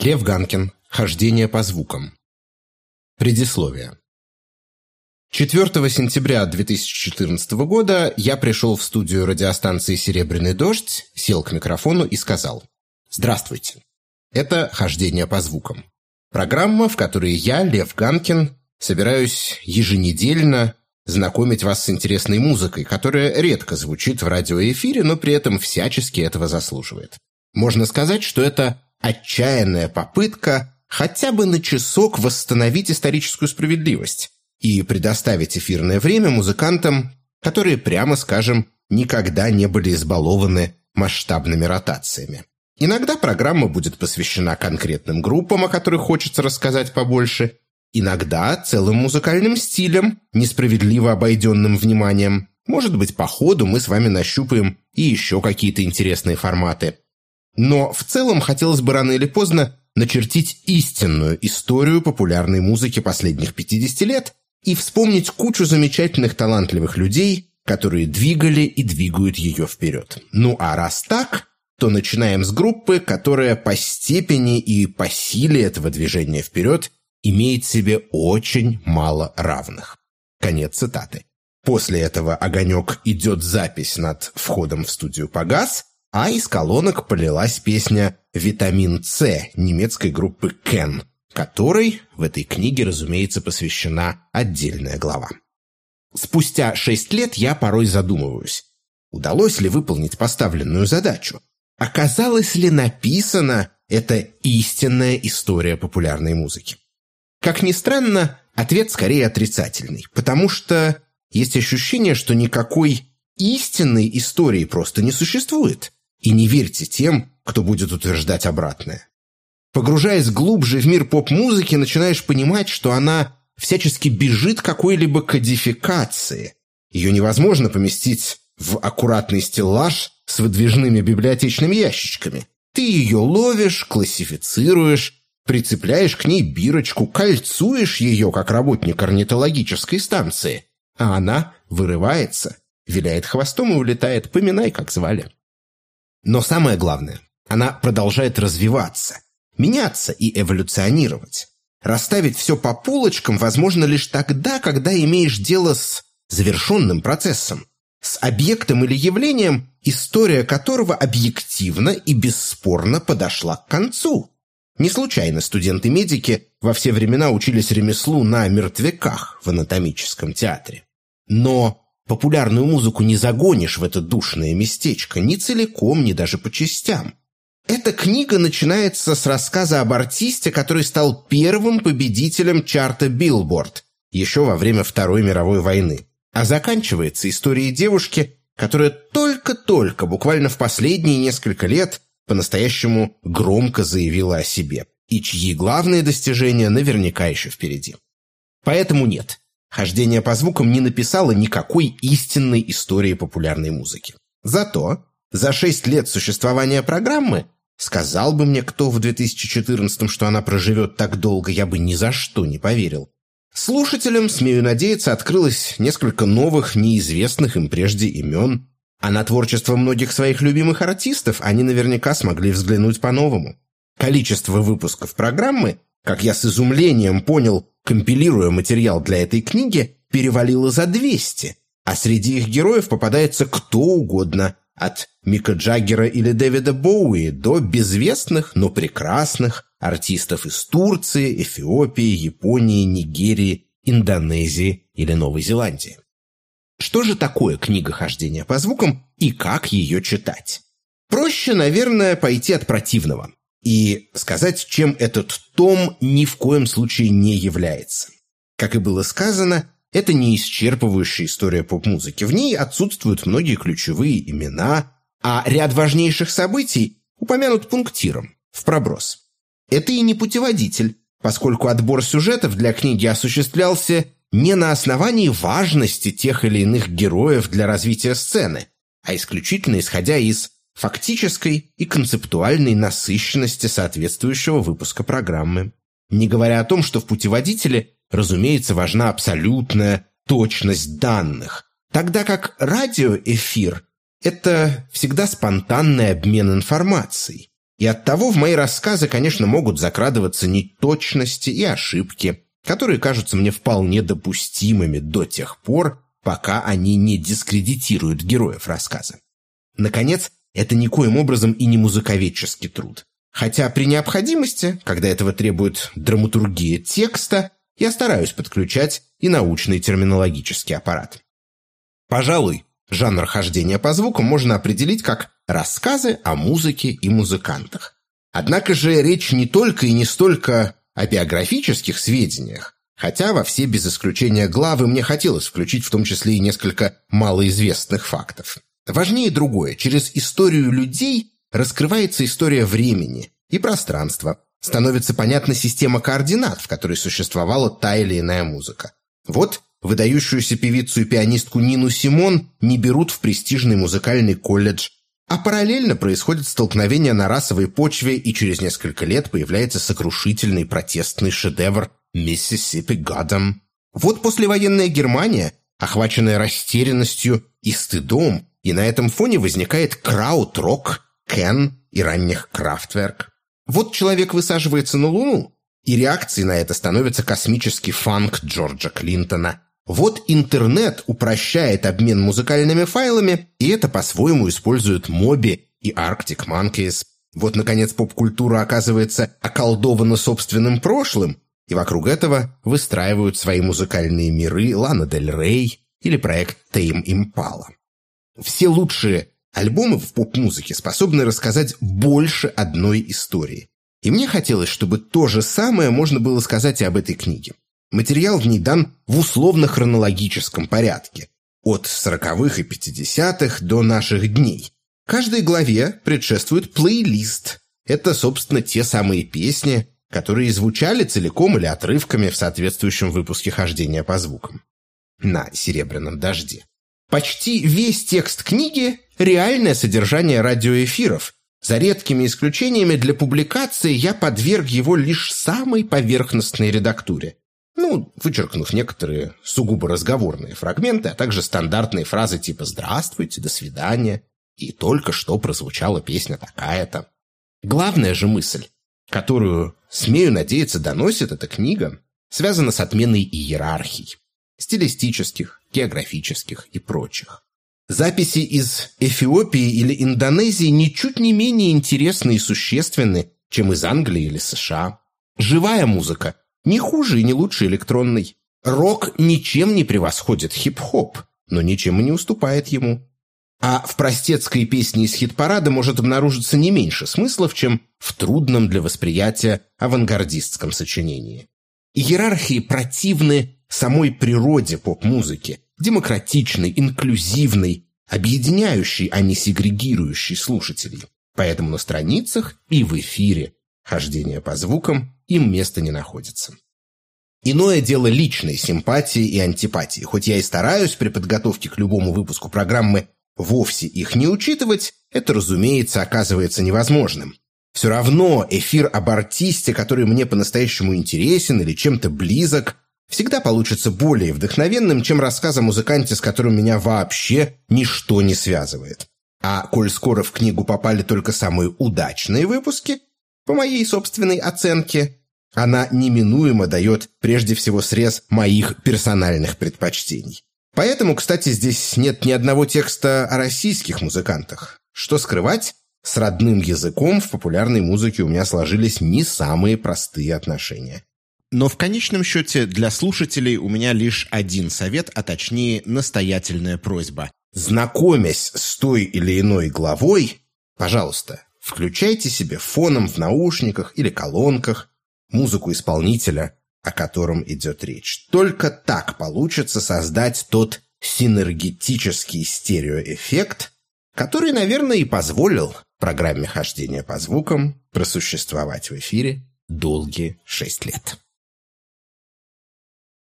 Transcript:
Лев Ганкин. Хождение по звукам. Предисловие. 4 сентября 2014 года я пришел в студию радиостанции «Серебряный дождь», сел к микрофону и сказал «Здравствуйте». Это «Хождение по звукам». Программа, в которой я, Лев Ганкин, собираюсь еженедельно знакомить вас с интересной музыкой, которая редко звучит в радиоэфире, но при этом всячески этого заслуживает. Можно сказать, что это отчаянная попытка хотя бы на часок восстановить историческую справедливость и предоставить эфирное время музыкантам, которые, прямо скажем, никогда не были избалованы масштабными ротациями. Иногда программа будет посвящена конкретным группам, о которых хочется рассказать побольше, иногда целым музыкальным стилям, несправедливо обойденным вниманием. Может быть, по ходу мы с вами нащупаем и еще какие-то интересные форматы. Но в целом хотелось бы рано или поздно начертить истинную историю популярной музыки последних 50 лет и вспомнить кучу замечательных талантливых людей, которые двигали и двигают ее вперед. Ну а раз так, то начинаем с группы, которая по степени и по силе этого движения вперед имеет себе очень мало равных. Конец цитаты. После этого огонек идет запись над входом в студию погас, а из колонок полилась песня «Витамин С» немецкой группы «Кен», которой в этой книге, разумеется, посвящена отдельная глава. Спустя шесть лет я порой задумываюсь, удалось ли выполнить поставленную задачу? Оказалось ли написана эта истинная история популярной музыки? Как ни странно, ответ скорее отрицательный, потому что есть ощущение, что никакой истинной истории просто не существует. И не верьте тем, кто будет утверждать обратное. Погружаясь глубже в мир поп-музыки, начинаешь понимать, что она всячески бежит какой-либо кодификации. Ее невозможно поместить в аккуратный стеллаж с выдвижными библиотечными ящичками. Ты ее ловишь, классифицируешь, прицепляешь к ней бирочку, кольцуешь ее, как работник орнитологической станции, а она вырывается, виляет хвостом и улетает, поминай, как звали. Но самое главное, она продолжает развиваться, меняться и эволюционировать. Расставить все по полочкам возможно лишь тогда, когда имеешь дело с завершенным процессом, с объектом или явлением, история которого объективно и бесспорно подошла к концу. Не случайно студенты-медики во все времена учились ремеслу на мертвяках в анатомическом театре. Но Популярную музыку не загонишь в это душное местечко, ни целиком, ни даже по частям. Эта книга начинается с рассказа об артисте, который стал первым победителем чарта Billboard еще во время Второй мировой войны, а заканчивается историей девушки, которая только-только, буквально в последние несколько лет, по-настоящему громко заявила о себе, и чьи главные достижения наверняка еще впереди. Поэтому нет, Хождение по звукам не написало никакой истинной истории популярной музыки. Зато за шесть лет существования программы сказал бы мне кто в 2014 что она проживет так долго, я бы ни за что не поверил. Слушателям, смею надеяться, открылось несколько новых, неизвестных им прежде имен, а на творчество многих своих любимых артистов они наверняка смогли взглянуть по-новому. Количество выпусков программы, как я с изумлением понял, компилируя материал для этой книги, перевалило за 200, а среди их героев попадается кто угодно, от Мика Джаггера или Дэвида Боуи до безвестных, но прекрасных артистов из Турции, Эфиопии, Японии, Нигерии, Индонезии или Новой Зеландии. Что же такое книга хождения по звукам и как ее читать? Проще, наверное, пойти от противного и сказать, чем этот том ни в коем случае не является. Как и было сказано, это не исчерпывающая история поп-музыки. В ней отсутствуют многие ключевые имена, а ряд важнейших событий упомянут пунктиром, в проброс. Это и не путеводитель, поскольку отбор сюжетов для книги осуществлялся не на основании важности тех или иных героев для развития сцены, а исключительно исходя из фактической и концептуальной насыщенности соответствующего выпуска программы. Не говоря о том, что в путеводителе, разумеется, важна абсолютная точность данных, тогда как радиоэфир – это всегда спонтанный обмен информацией. И оттого в мои рассказы, конечно, могут закрадываться неточности и ошибки, которые кажутся мне вполне допустимыми до тех пор, пока они не дискредитируют героев рассказа. Наконец, это никоим образом и не музыковедческий труд. Хотя при необходимости, когда этого требует драматургия текста, я стараюсь подключать и научный терминологический аппарат. Пожалуй, жанр хождения по звукам можно определить как рассказы о музыке и музыкантах. Однако же речь не только и не столько о биографических сведениях, хотя во все без исключения главы мне хотелось включить в том числе и несколько малоизвестных фактов. Важнее другое. Через историю людей раскрывается история времени и пространства, становится понятна система координат, в которой существовала та или иная музыка. Вот выдающуюся певицу и пианистку Нину Симон не берут в престижный музыкальный колледж, а параллельно происходит столкновение на расовой почве, и через несколько лет появляется сокрушительный протестный шедевр «Миссисипи Гадом». Вот послевоенная Германия, охваченная растерянностью и стыдом, и на этом фоне возникает крауд-рок, Кен и ранних Крафтверк. Вот человек высаживается на Луну, и реакцией на это становится космический фанк Джорджа Клинтона. Вот интернет упрощает обмен музыкальными файлами, и это по-своему используют Моби и Arctic Monkeys. Вот, наконец, поп-культура оказывается околдована собственным прошлым, и вокруг этого выстраивают свои музыкальные миры Лана Дель Рей или проект Тейм Импала. Все лучшие Альбомы в поп-музыке способны рассказать больше одной истории. И мне хотелось, чтобы то же самое можно было сказать и об этой книге. Материал в ней дан в условно-хронологическом порядке. От сороковых и пятидесятых до наших дней. Каждой главе предшествует плейлист. Это, собственно, те самые песни, которые звучали целиком или отрывками в соответствующем выпуске хождения по звукам. На «Серебряном дожде». Почти весь текст книги – реальное содержание радиоэфиров. За редкими исключениями для публикации я подверг его лишь самой поверхностной редактуре. Ну, вычеркнув некоторые сугубо разговорные фрагменты, а также стандартные фразы типа «Здравствуйте», «До свидания» и «Только что прозвучала песня такая-то». Главная же мысль, которую, смею надеяться, доносит эта книга, связана с отменой иерархий стилистических, географических и прочих. Записи из Эфиопии или Индонезии ничуть не менее интересны и существенны, чем из Англии или США. Живая музыка не хуже и не лучше электронной. Рок ничем не превосходит хип-хоп, но ничем и не уступает ему. А в простецкой песне из хит-парада может обнаружиться не меньше смыслов, чем в трудном для восприятия авангардистском сочинении. Иерархии противны самой природе поп-музыки, демократичной, инклюзивной, объединяющей, а не сегрегирующей слушателей. Поэтому на страницах и в эфире хождение по звукам им места не находится. Иное дело личной симпатии и антипатии. Хоть я и стараюсь при подготовке к любому выпуску программы вовсе их не учитывать, это, разумеется, оказывается невозможным. Все равно эфир об артисте, который мне по-настоящему интересен или чем-то близок, всегда получится более вдохновенным, чем рассказ о музыканте, с которым меня вообще ничто не связывает. А коль скоро в книгу попали только самые удачные выпуски, по моей собственной оценке, она неминуемо дает прежде всего срез моих персональных предпочтений. Поэтому, кстати, здесь нет ни одного текста о российских музыкантах. Что скрывать, с родным языком в популярной музыке у меня сложились не самые простые отношения. Но в конечном счете для слушателей у меня лишь один совет, а точнее настоятельная просьба. Знакомясь с той или иной главой, пожалуйста, включайте себе фоном в наушниках или колонках музыку исполнителя, о котором идет речь. Только так получится создать тот синергетический стереоэффект, который, наверное, и позволил программе хождения по звукам просуществовать в эфире долгие шесть лет.